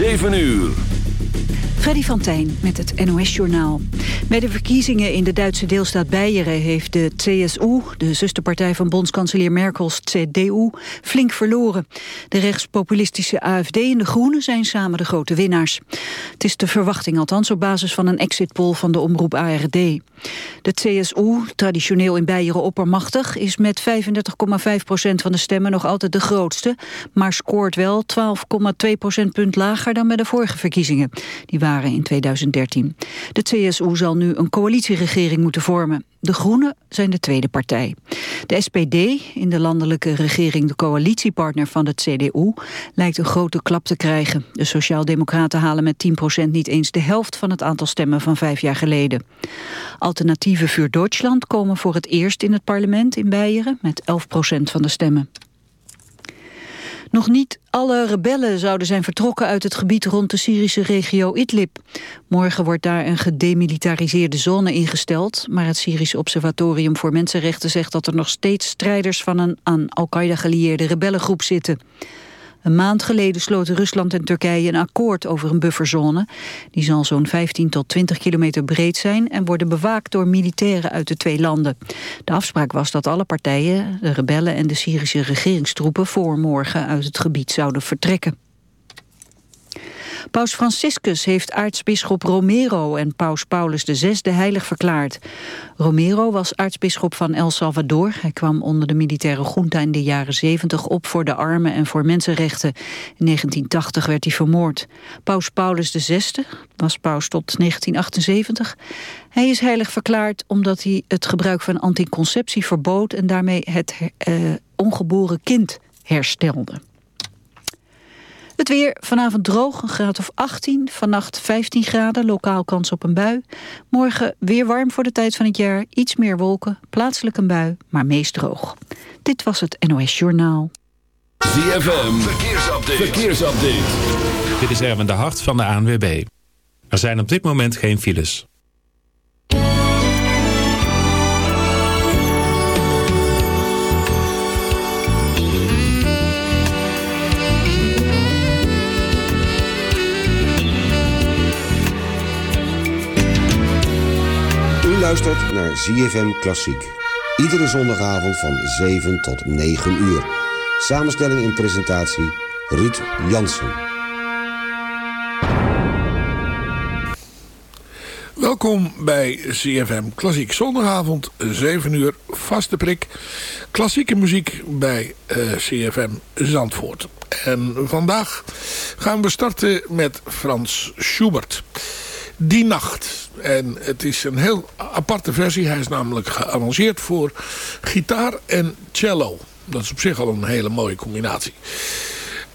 7 uur. Freddy van Tijn met het NOS-journaal. Bij de verkiezingen in de Duitse deelstaat Beieren heeft de CSU, de zusterpartij van bondskanselier Merkels CDU, flink verloren. De rechtspopulistische AFD en de Groenen zijn samen de grote winnaars. Het is de verwachting althans op basis van een exitpoll van de omroep ARD. De CSU, traditioneel in Beieren oppermachtig, is met 35,5 procent van de stemmen nog altijd de grootste, maar scoort wel 12,2 procentpunt lager dan bij de vorige verkiezingen. Die waren in 2013. De CSU zal nu een coalitieregering moeten vormen. De Groenen zijn de tweede partij. De SPD, in de landelijke regering de coalitiepartner van de CDU, lijkt een grote klap te krijgen. De Sociaaldemocraten halen met 10% niet eens de helft van het aantal stemmen van vijf jaar geleden. Alternatieven voor Duitsland komen voor het eerst in het parlement in Beieren met 11% van de stemmen. Nog niet alle rebellen zouden zijn vertrokken uit het gebied rond de Syrische regio Idlib. Morgen wordt daar een gedemilitariseerde zone ingesteld, maar het Syrische Observatorium voor Mensenrechten zegt dat er nog steeds strijders van een aan Al-Qaeda gelieerde rebellengroep zitten. Een maand geleden sloten Rusland en Turkije een akkoord over een bufferzone. Die zal zo'n 15 tot 20 kilometer breed zijn en worden bewaakt door militairen uit de twee landen. De afspraak was dat alle partijen, de rebellen en de Syrische regeringstroepen voor morgen uit het gebied zouden vertrekken. Paus Franciscus heeft aartsbisschop Romero en paus Paulus VI heilig verklaard. Romero was aartsbisschop van El Salvador. Hij kwam onder de militaire junta in de jaren 70 op voor de armen en voor mensenrechten. In 1980 werd hij vermoord. Paus Paulus VI was paus tot 1978. Hij is heilig verklaard omdat hij het gebruik van anticonceptie verbood... en daarmee het uh, ongeboren kind herstelde. Het weer vanavond droog, een graad of 18. Vannacht 15 graden, lokaal kans op een bui. Morgen weer warm voor de tijd van het jaar. Iets meer wolken, plaatselijk een bui, maar meest droog. Dit was het NOS Journaal. ZFM, verkeersupdate. verkeersupdate. Dit is Erwin de Hart van de ANWB. Er zijn op dit moment geen files. Luistert naar ZFM Klassiek. Iedere zondagavond van 7 tot 9 uur. Samenstelling en presentatie Ruud Jansen. Welkom bij ZFM Klassiek. Zondagavond 7 uur, vaste prik. Klassieke muziek bij uh, CFM Zandvoort. En vandaag gaan we starten met Frans Schubert. Die Nacht. En het is een heel aparte versie. Hij is namelijk gearrangeerd voor gitaar en cello. Dat is op zich al een hele mooie combinatie.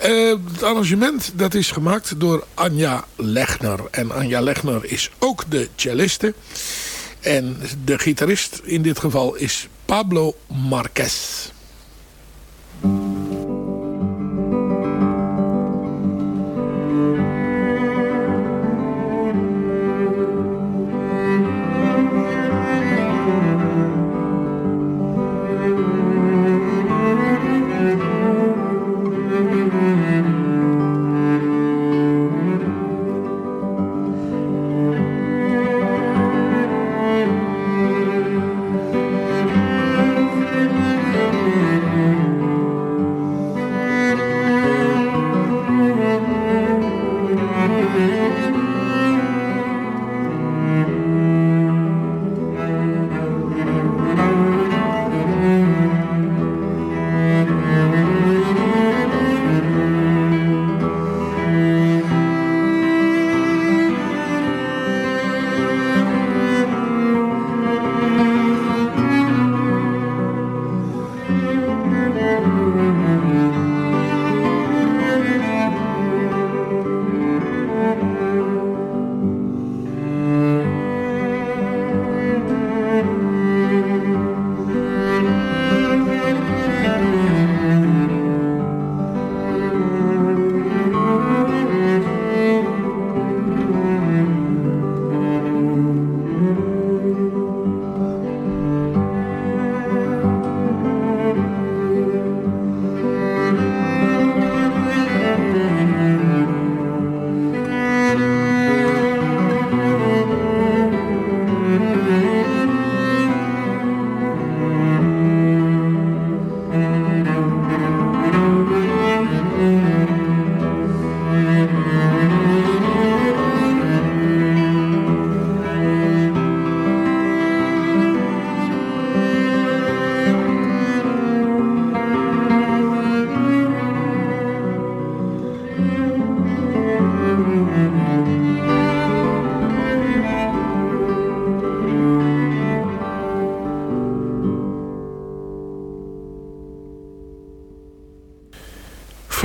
Uh, het arrangement dat is gemaakt door Anja Lechner. En Anja Lechner is ook de celliste. En de gitarist in dit geval is Pablo Marquez.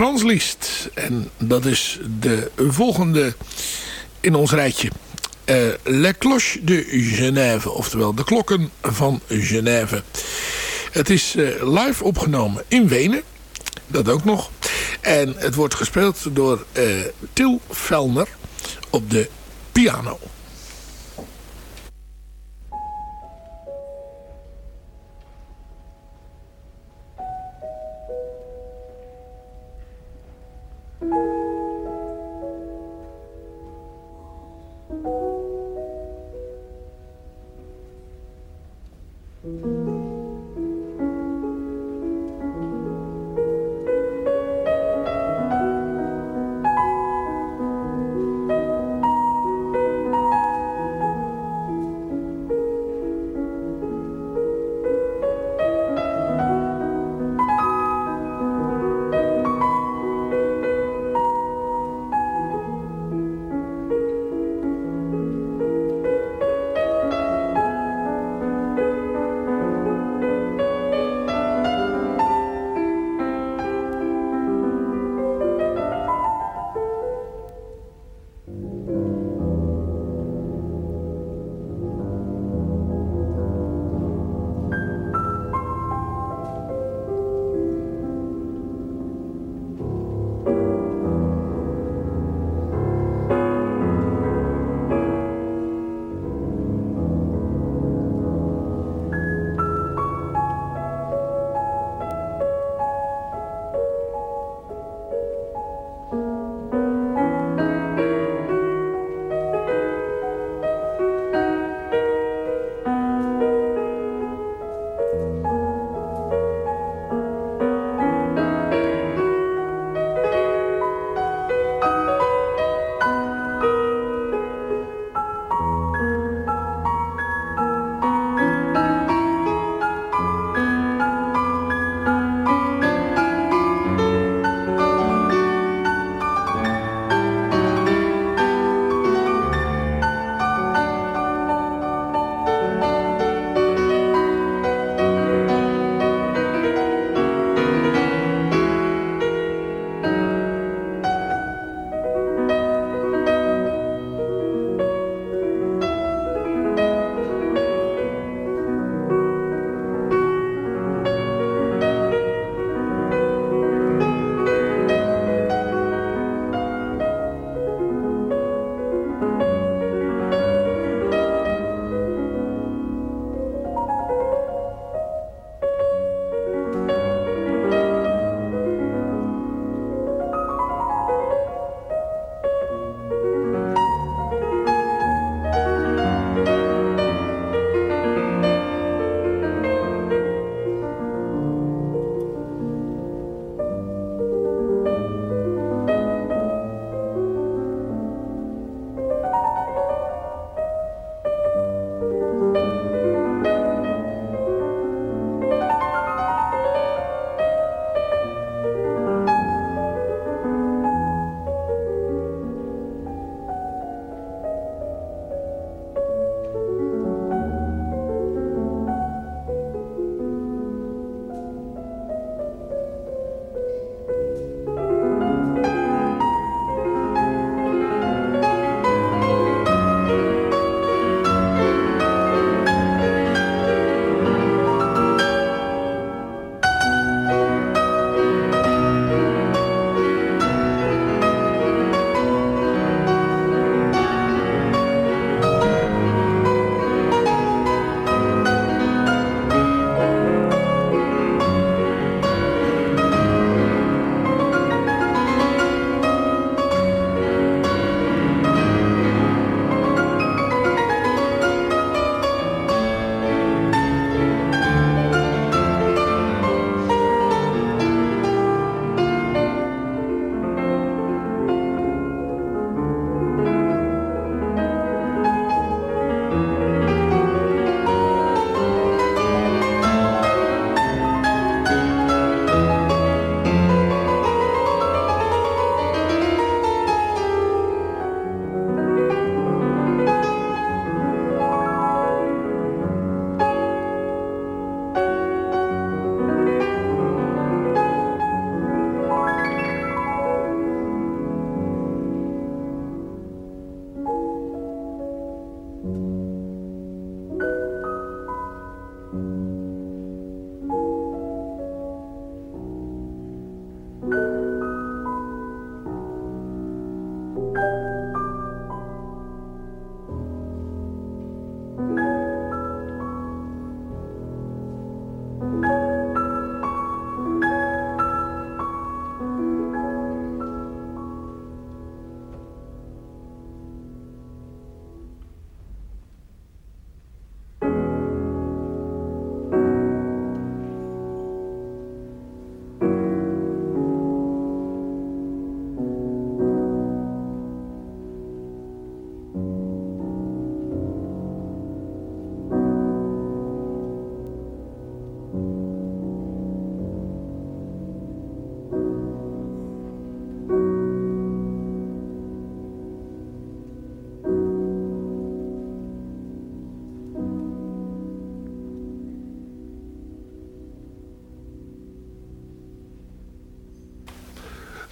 Hans Liest. En dat is de volgende in ons rijtje. Uh, Le Cloche de Genève, oftewel de klokken van Genève. Het is uh, live opgenomen in Wenen, dat ook nog. En het wordt gespeeld door uh, Til Velner op de piano.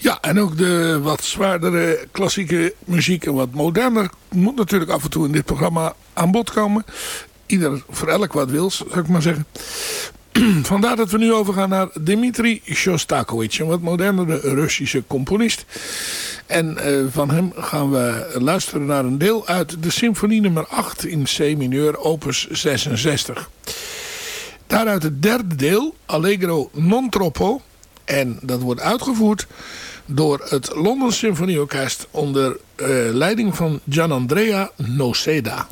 Ja, en ook de wat zwaardere klassieke muziek en wat moderner moet natuurlijk af en toe in dit programma aan bod komen. Ieder voor elk wat wil, zou ik maar zeggen. Vandaar dat we nu overgaan naar Dmitri Shostakovich, een wat modernere Russische componist. En uh, van hem gaan we luisteren naar een deel uit de symfonie nummer 8 in C mineur, opus 66. Daaruit het derde deel, Allegro non troppo. En dat wordt uitgevoerd door het London Symfonieorkest onder uh, leiding van Gianandrea Noceda.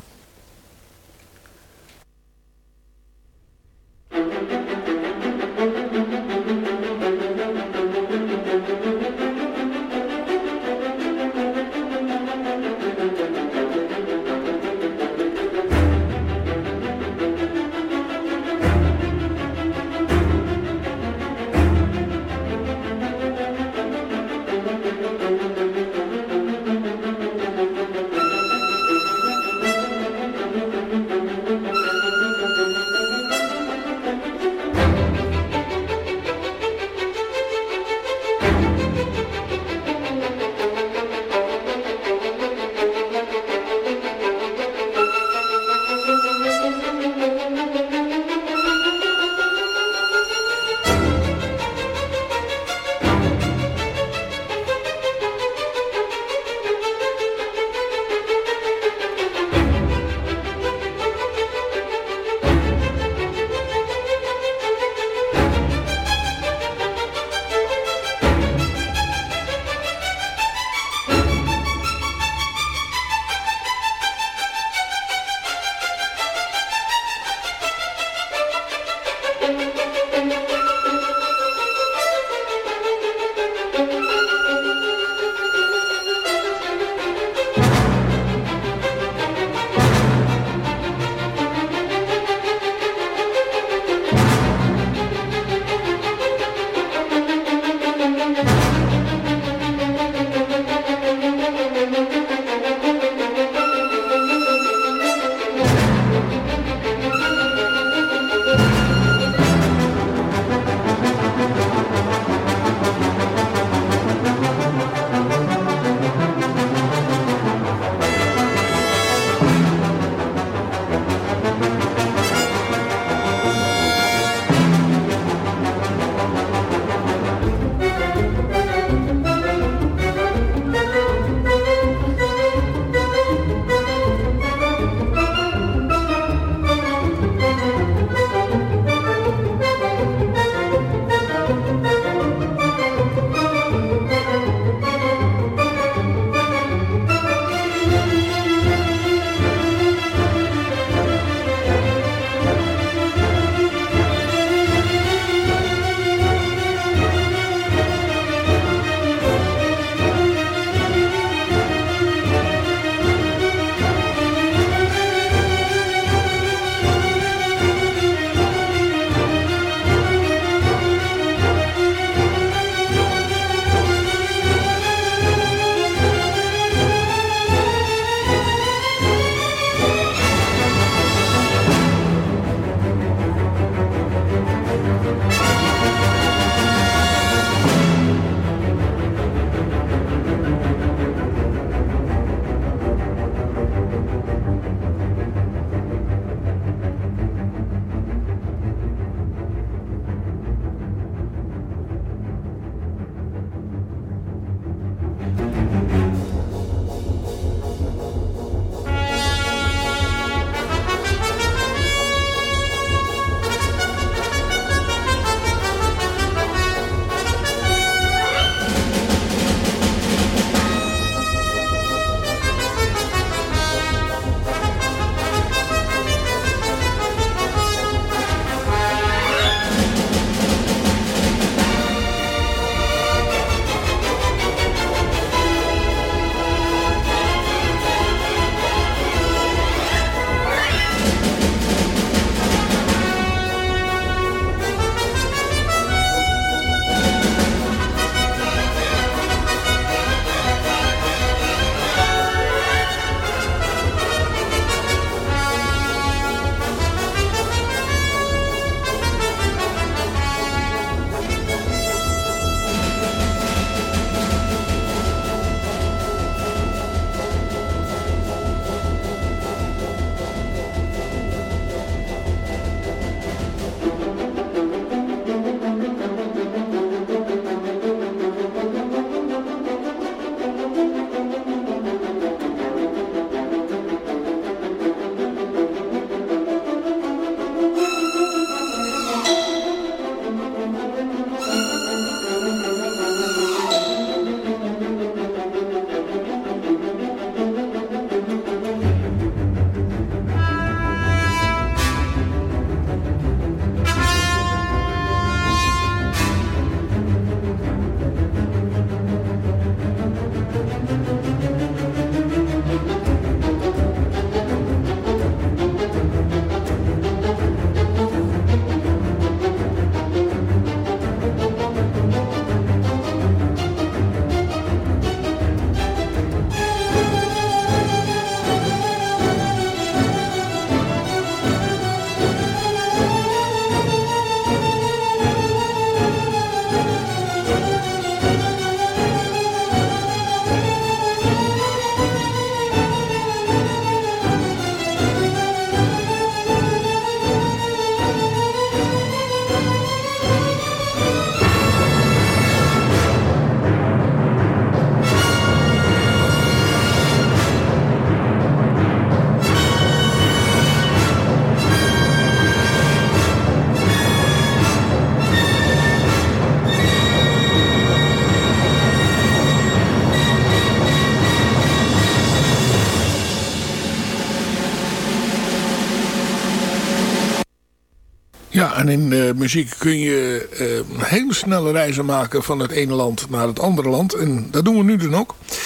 Ja, en in de muziek kun je uh, hele snelle reizen maken van het ene land naar het andere land. En dat doen we nu dan ook. Uh,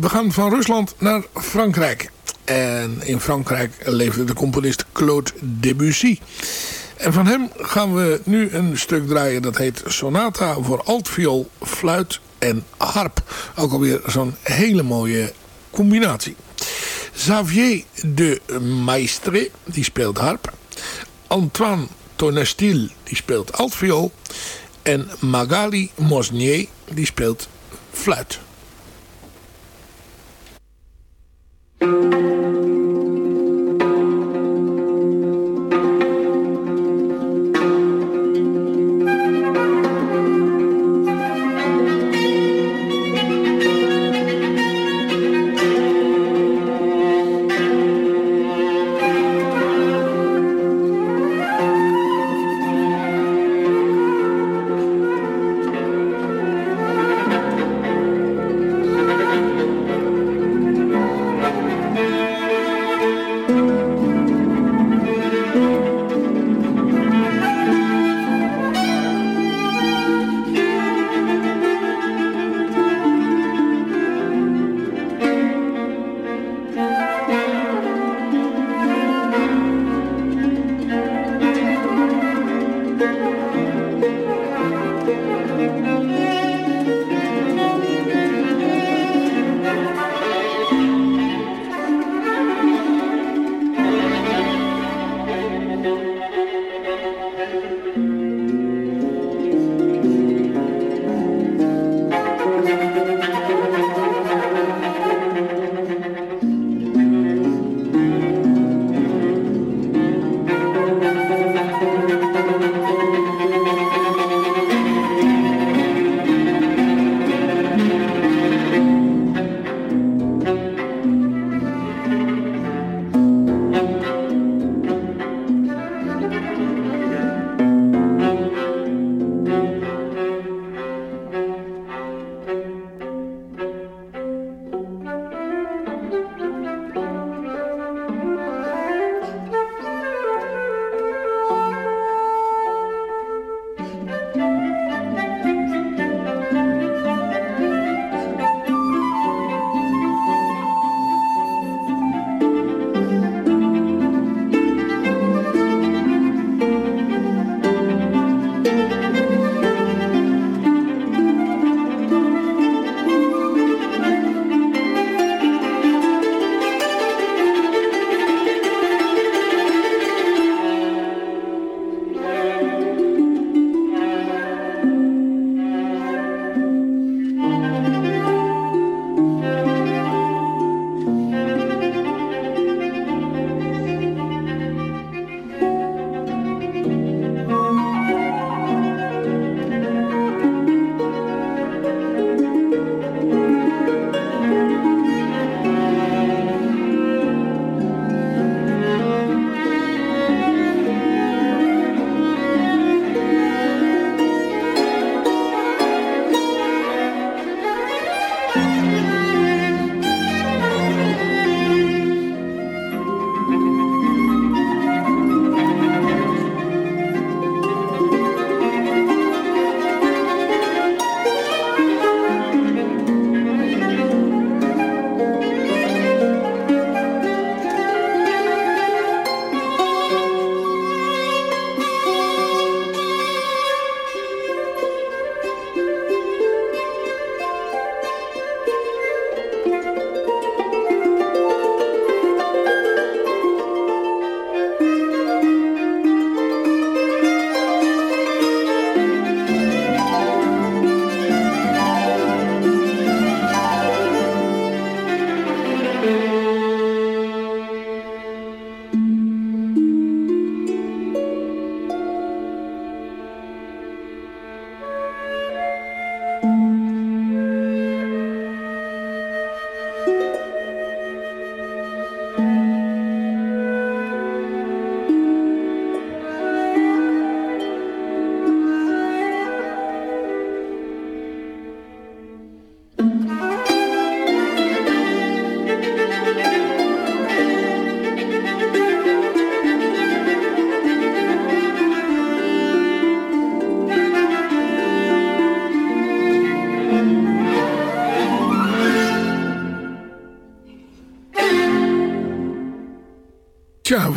we gaan van Rusland naar Frankrijk. En in Frankrijk leefde de componist Claude Debussy. En van hem gaan we nu een stuk draaien dat heet Sonata voor altviool, fluit en harp. Ook alweer zo'n hele mooie combinatie. Xavier de Maistre, die speelt harp. Antoine Tonestil, die speelt altviool. En Magali Mosnier, die speelt fluit.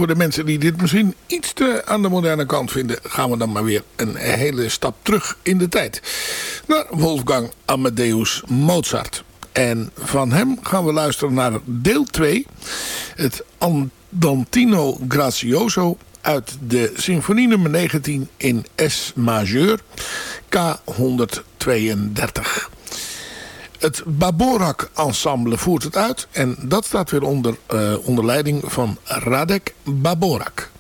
Voor de mensen die dit misschien iets te aan de moderne kant vinden... gaan we dan maar weer een hele stap terug in de tijd. Naar Wolfgang Amadeus Mozart. En van hem gaan we luisteren naar deel 2. Het Andantino Grazioso uit de symfonie nummer 19 in S majeur K132. Het Baborak Ensemble voert het uit. En dat staat weer onder, uh, onder leiding van Radek Baborak.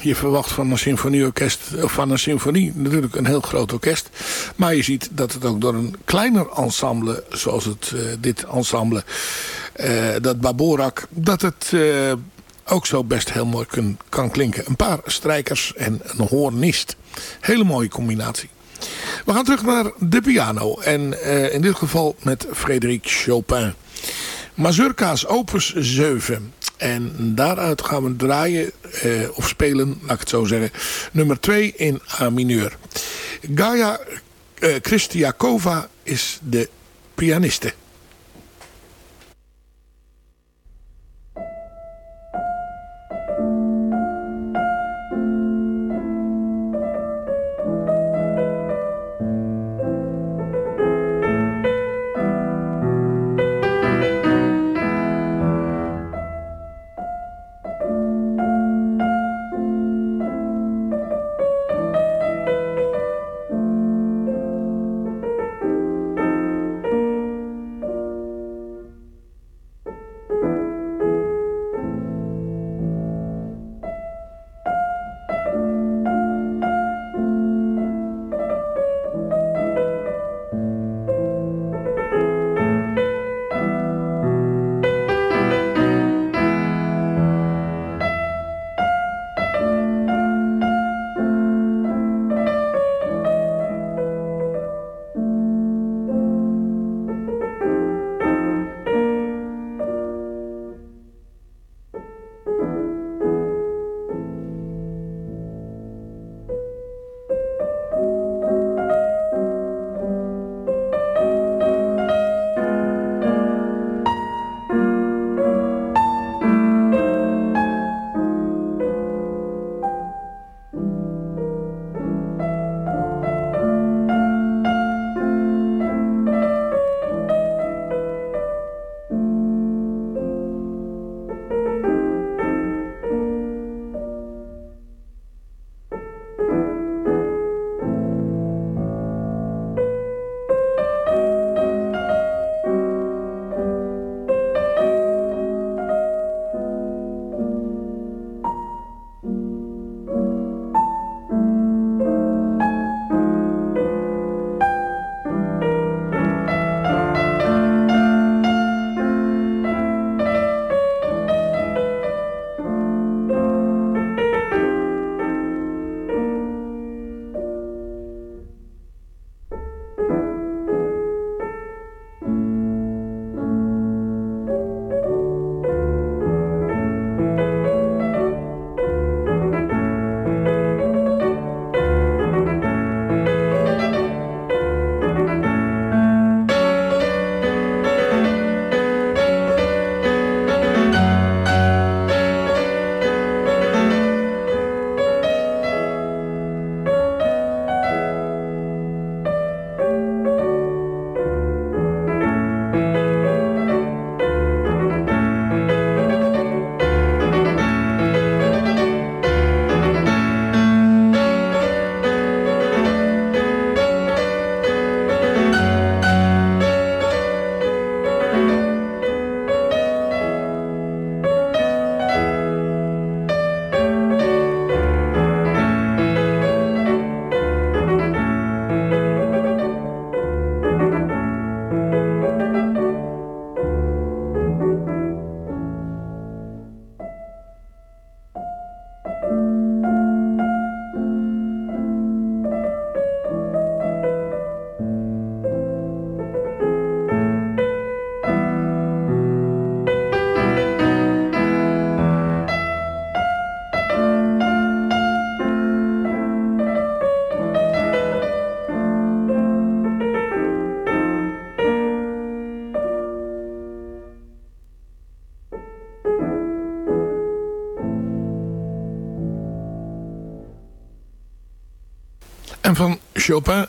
Je verwacht van een symfonieorkest, of van een symfonie natuurlijk een heel groot orkest. Maar je ziet dat het ook door een kleiner ensemble, zoals het, uh, dit ensemble, uh, dat Baborak, dat het uh, ook zo best heel mooi kun, kan klinken. Een paar strijkers en een hoornist. Hele mooie combinatie. We gaan terug naar de piano. En in dit geval met Frédéric Chopin. Mazurka's opus 7. En daaruit gaan we draaien, eh, of spelen, laat ik het zo zeggen, nummer 2 in A mineur. Gaia eh, Christiakova is de pianiste.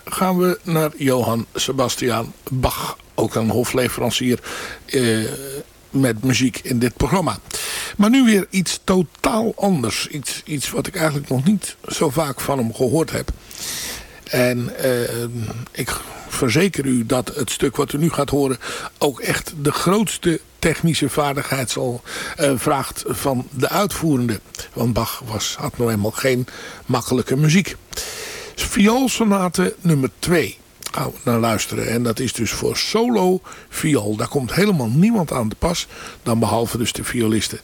Gaan we naar Johann Sebastian Bach. Ook een hofleverancier eh, met muziek in dit programma. Maar nu weer iets totaal anders. Iets, iets wat ik eigenlijk nog niet zo vaak van hem gehoord heb. En eh, ik verzeker u dat het stuk wat u nu gaat horen ook echt de grootste technische vaardigheid zal, uh, vraagt van de uitvoerende. Want Bach was, had nog helemaal geen makkelijke muziek. Vioolsonate nummer 2 gaan we naar luisteren. En dat is dus voor solo viool. Daar komt helemaal niemand aan de pas. Dan behalve dus de violisten.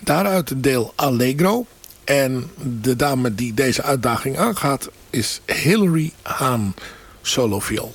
Daaruit deel Allegro. En de dame die deze uitdaging aangaat is Hilary Haan solo viool.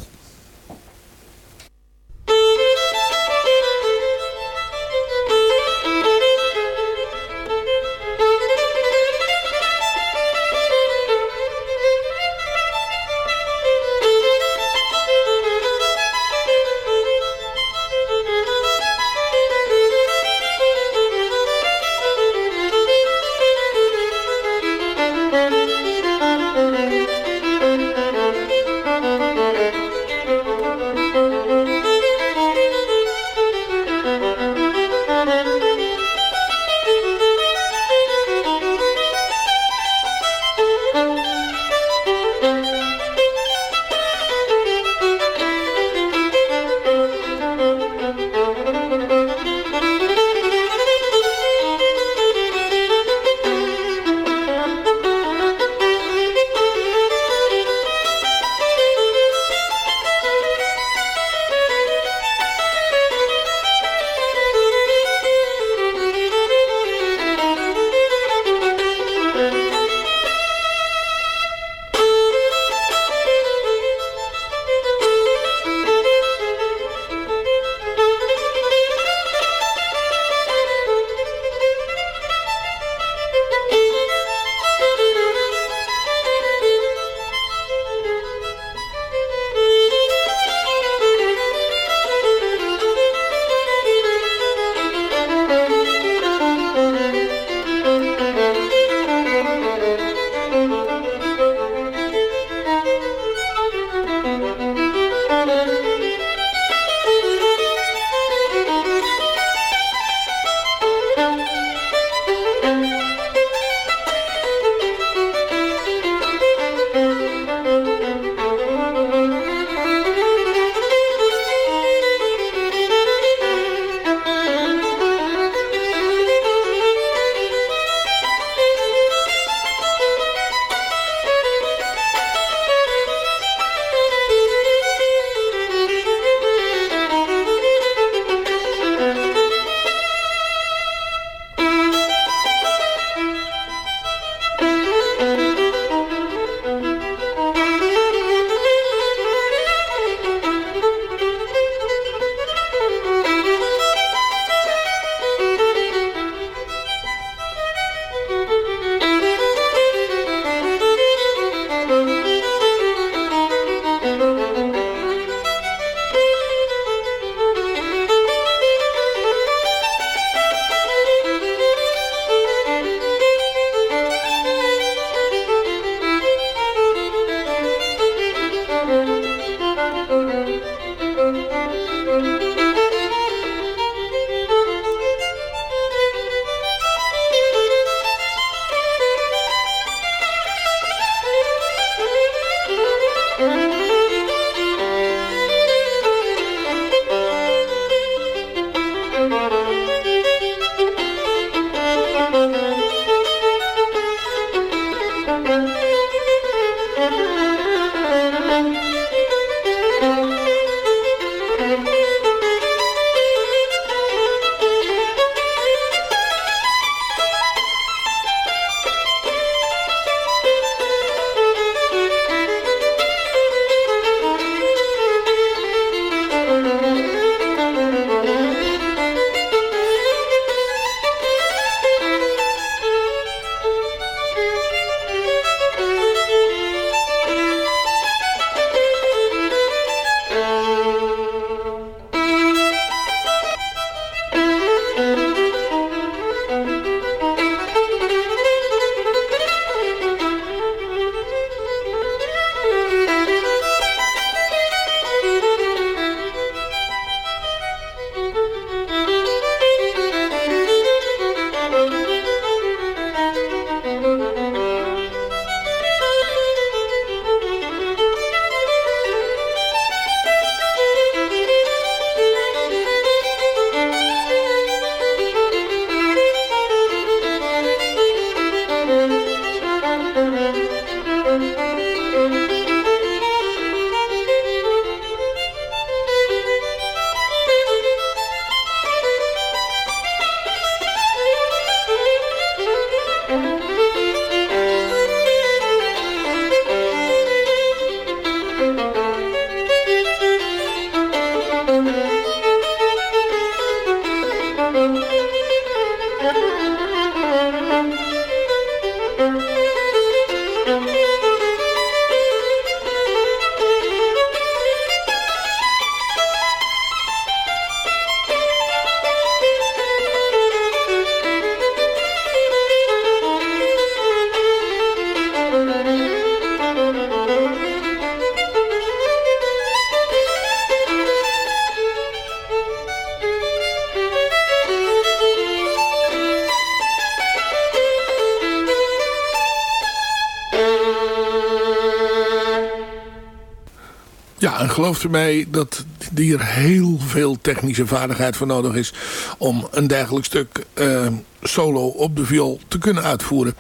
En gelooft u mij dat hier heel veel technische vaardigheid voor nodig is... om een dergelijk stuk uh, solo op de viool te kunnen uitvoeren.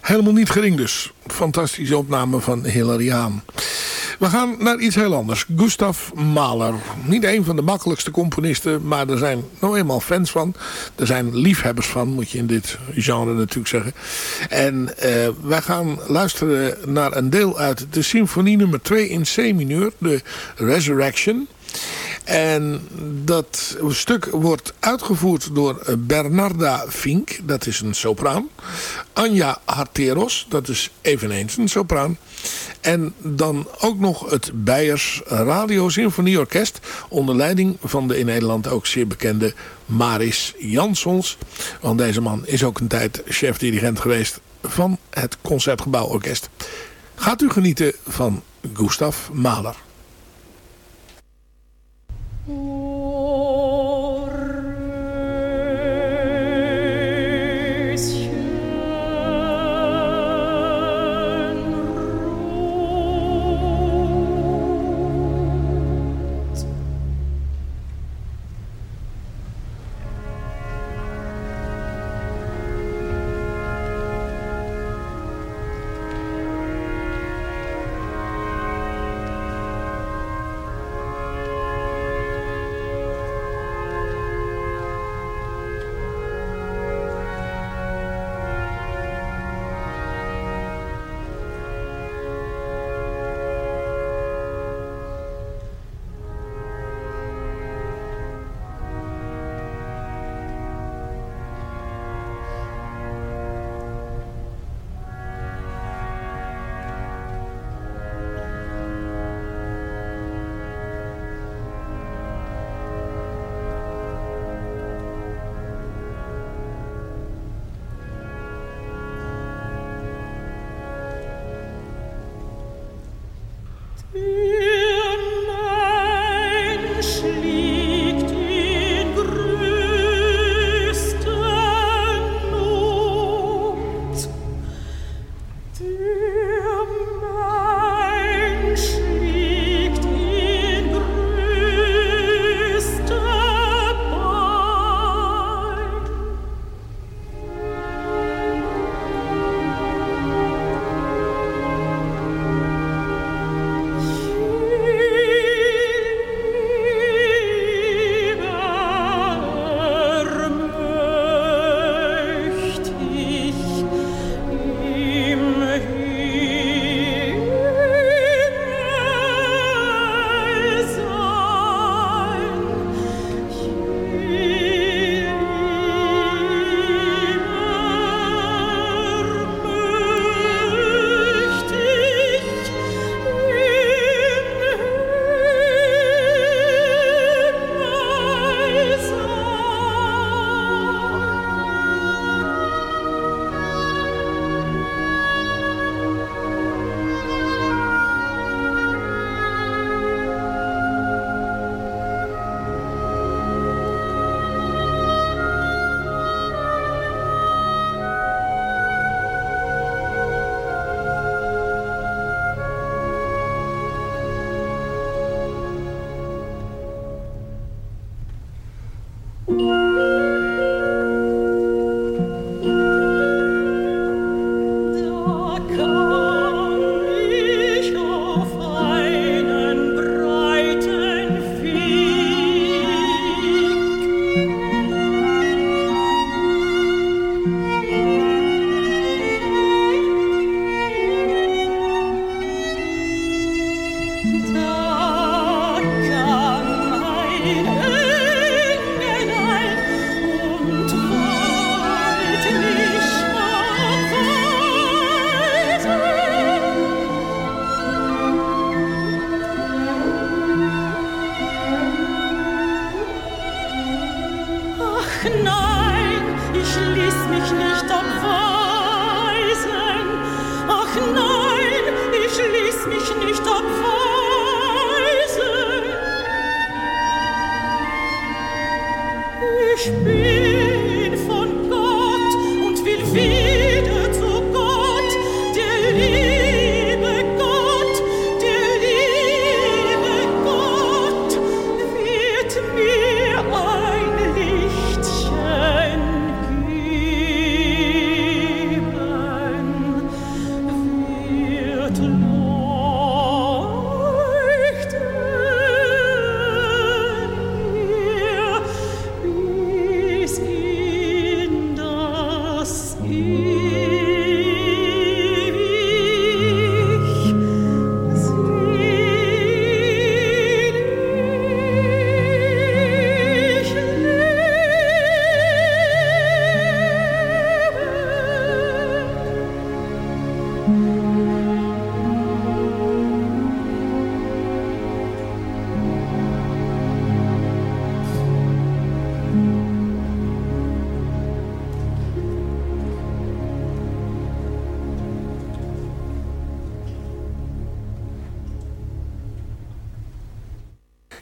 Helemaal niet gering dus. Fantastische opname van Hilary Haan. We gaan naar iets heel anders. Gustav Mahler. Niet een van de makkelijkste componisten, maar er zijn nou eenmaal fans van. Er zijn liefhebbers van, moet je in dit genre natuurlijk zeggen. En uh, wij gaan luisteren naar een deel uit de symfonie nummer 2 in C mineur, de Resurrection. En dat stuk wordt uitgevoerd door Bernarda Fink, dat is een sopraan. Anja Harteros, dat is eveneens een sopraan. En dan ook nog het Beiers Radio Symfonieorkest. Onder leiding van de in Nederland ook zeer bekende Maris Jansons. Want deze man is ook een tijd chef-dirigent geweest van het Concertgebouworkest. Gaat u genieten van Gustav Mahler.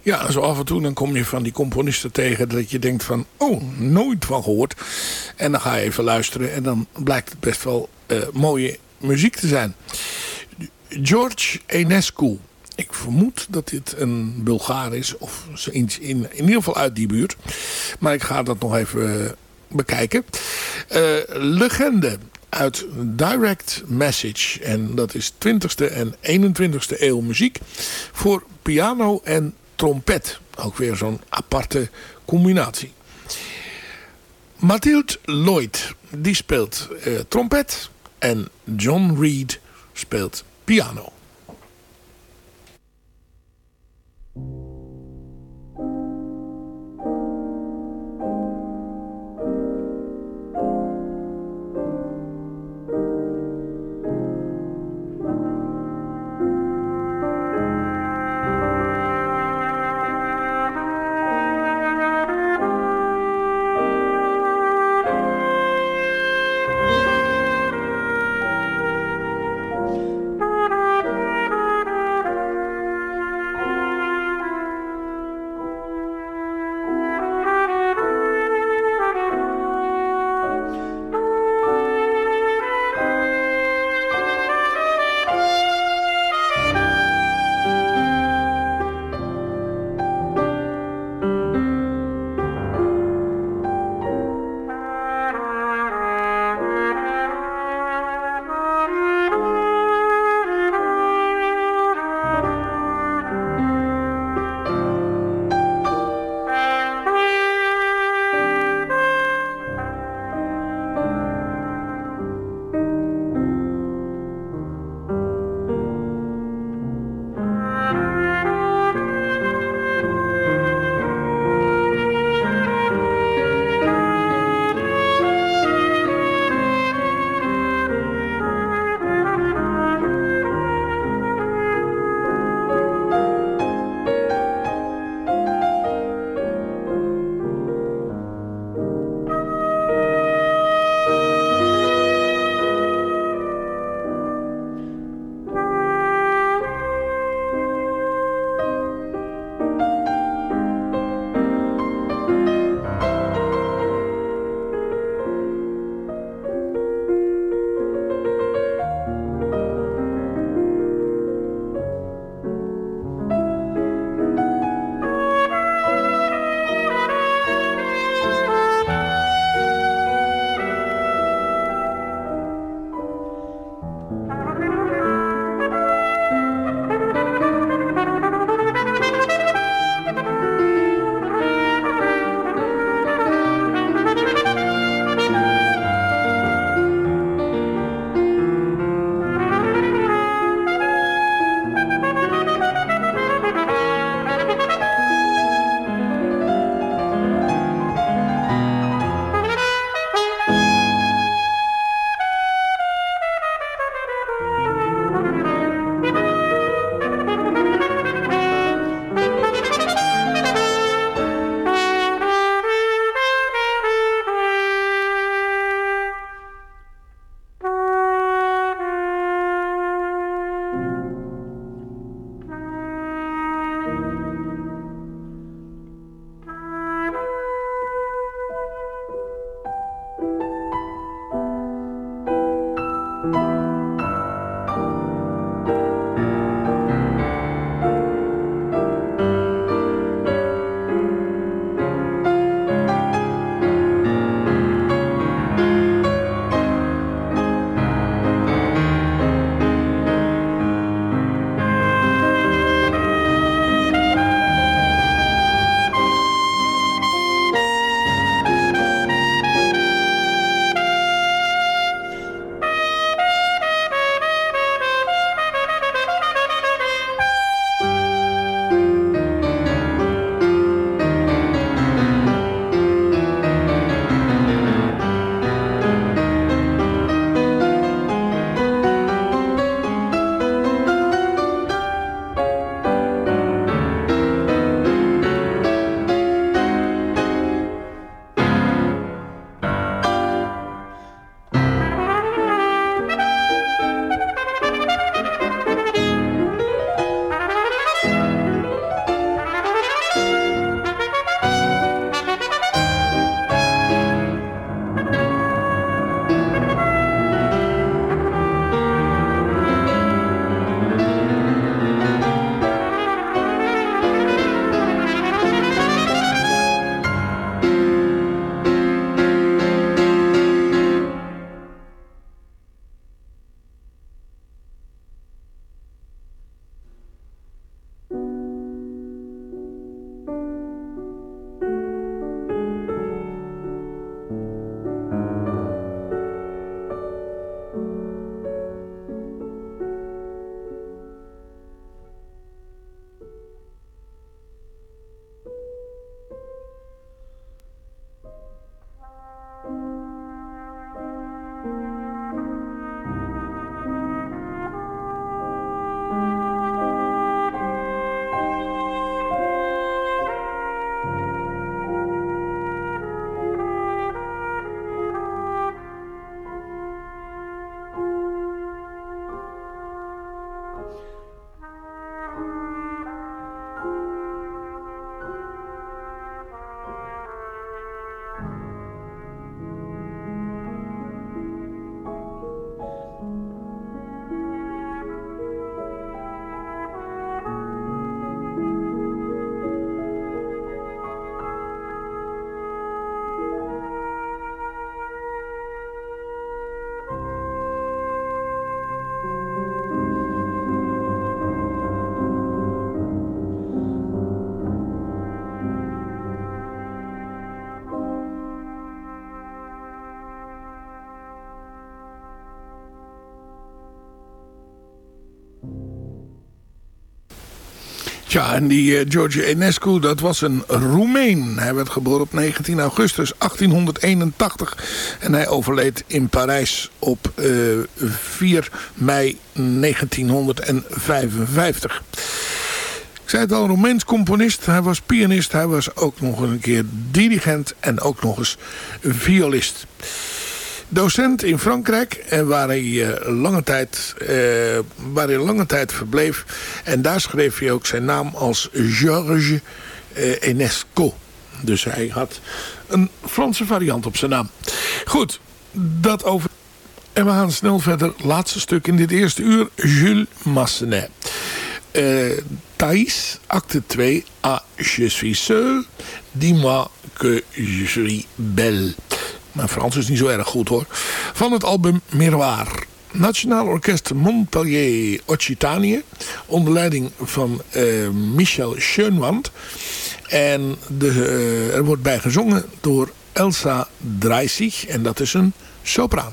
Ja, zo af en toe dan kom je van die componisten tegen dat je denkt van, oh, nooit van gehoord. En dan ga je even luisteren en dan blijkt het best wel uh, mooie muziek te zijn. George Enescu. Ik vermoed dat dit een Bulgaar is. Of in, in, in ieder geval uit die buurt. Maar ik ga dat nog even uh, bekijken. Uh, legende uit Direct Message. En dat is 20e en 21e eeuw muziek. Voor piano en trompet. Ook weer zo'n aparte combinatie. Mathilde Lloyd. Die speelt uh, trompet. En John Reed speelt piano. Ja, en die uh, George Enescu, dat was een Roemeen. Hij werd geboren op 19 augustus 1881. En hij overleed in Parijs op uh, 4 mei 1955. Ik zei het al, Roemeens componist. Hij was pianist. Hij was ook nog een keer dirigent en ook nog eens violist docent in Frankrijk. En waar hij, uh, lange tijd, uh, waar hij lange tijd verbleef. En daar schreef hij ook zijn naam als Georges uh, Enesco. Dus hij had een Franse variant op zijn naam. Goed, dat over... En we gaan snel verder. Laatste stuk in dit eerste uur. Jules Massenet. Uh, acte 2. Ah, je suis seul. Dis-moi que je suis belle. Mijn Frans is niet zo erg goed hoor. Van het album Miroir. Nationaal Orkest Montpellier Occitanië. Onder leiding van uh, Michel Schoenwand. En de, uh, er wordt bij gezongen door Elsa Dreisig. En dat is een sopraan.